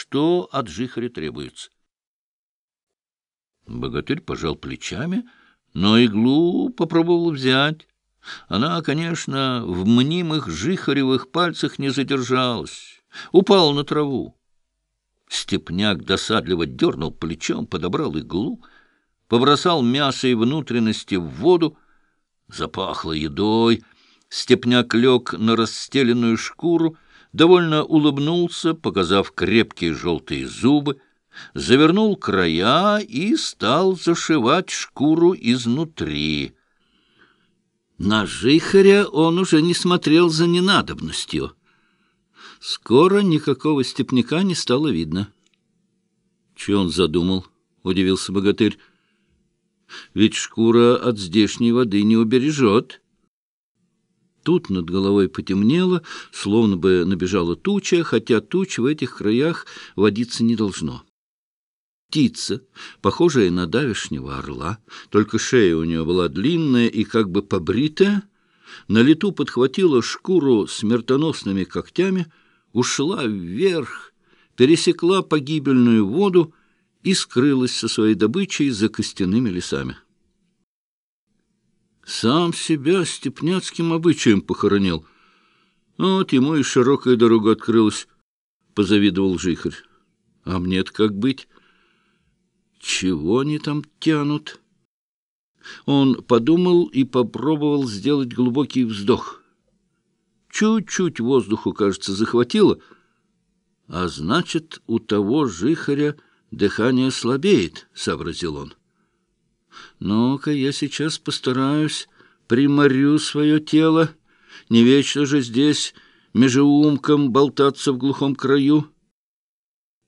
что от жихаря требуется. Богатырь пожал плечами, но иглу попробовал взять. Она, конечно, в мнимых жихаревых пальцах не задержалась, упала на траву. Степняк досадливо дернул плечом, подобрал иглу, побросал мясо и внутренности в воду, запахло едой. Степняк лег на расстеленную шкуру, довольно улыбнулся, показав крепкие желтые зубы, завернул края и стал зашивать шкуру изнутри. На жихаря он уже не смотрел за ненадобностью. Скоро никакого степняка не стало видно. — Че он задумал? — удивился богатырь. — Ведь шкура от здешней воды не убережет. Тут над головой потемнело, словно бы набежала туча, хотя туч в этих краях водиться не должно. Птица, похожая на давешнего орла, только шея у нее была длинная и как бы побритая, на лету подхватила шкуру смертоносными когтями, ушла вверх, пересекла погибельную воду и скрылась со своей добычей за костяными лесами. Сам себя степняцким обычаем похоронил. Вот ему и широкая дорога открылась, — позавидовал жихарь. А мне-то как быть? Чего они там тянут? Он подумал и попробовал сделать глубокий вздох. Чуть-чуть воздуху, кажется, захватило, а значит, у того жихаря дыхание слабеет, — сообразил он. Ну-ка, я сейчас постараюсь, приморю свое тело. Не вечно же здесь межеумком болтаться в глухом краю.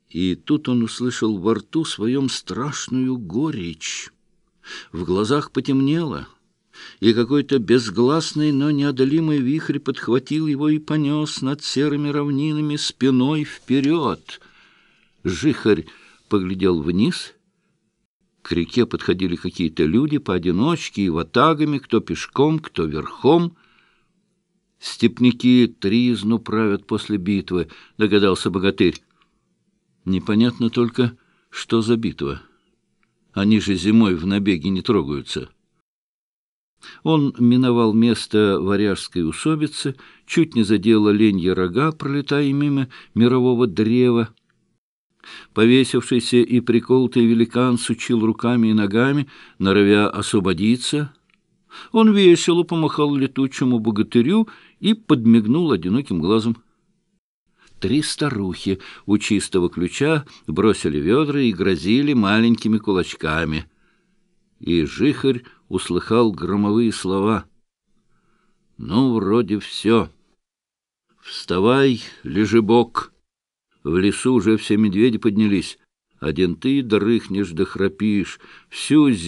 И тут он услышал во рту своем страшную горечь. В глазах потемнело, и какой-то безгласный, но неодолимый вихрь подхватил его и понес над серыми равнинами спиной вперед. Жихарь поглядел вниз — к реке подходили какие-то люди поодиночке и ватагами, кто пешком, кто верхом. «Степняки тризну правят после битвы», — догадался богатырь. «Непонятно только, что за битва. Они же зимой в набеге не трогаются». Он миновал место варяжской усобицы, чуть не задел оленья рога, пролетая мимо мирового древа. Повесившийся и приколотый великан сучил руками и ногами, норовя освободиться. Он весело помахал летучему богатырю и подмигнул одиноким глазом. Три старухи у чистого ключа бросили ведра и грозили маленькими кулачками. И жихарь услыхал громовые слова. «Ну, вроде все. Вставай, лежебок!» В лесу уже все медведи поднялись. Один ты дрыхнешь да храпишь. Всю зиму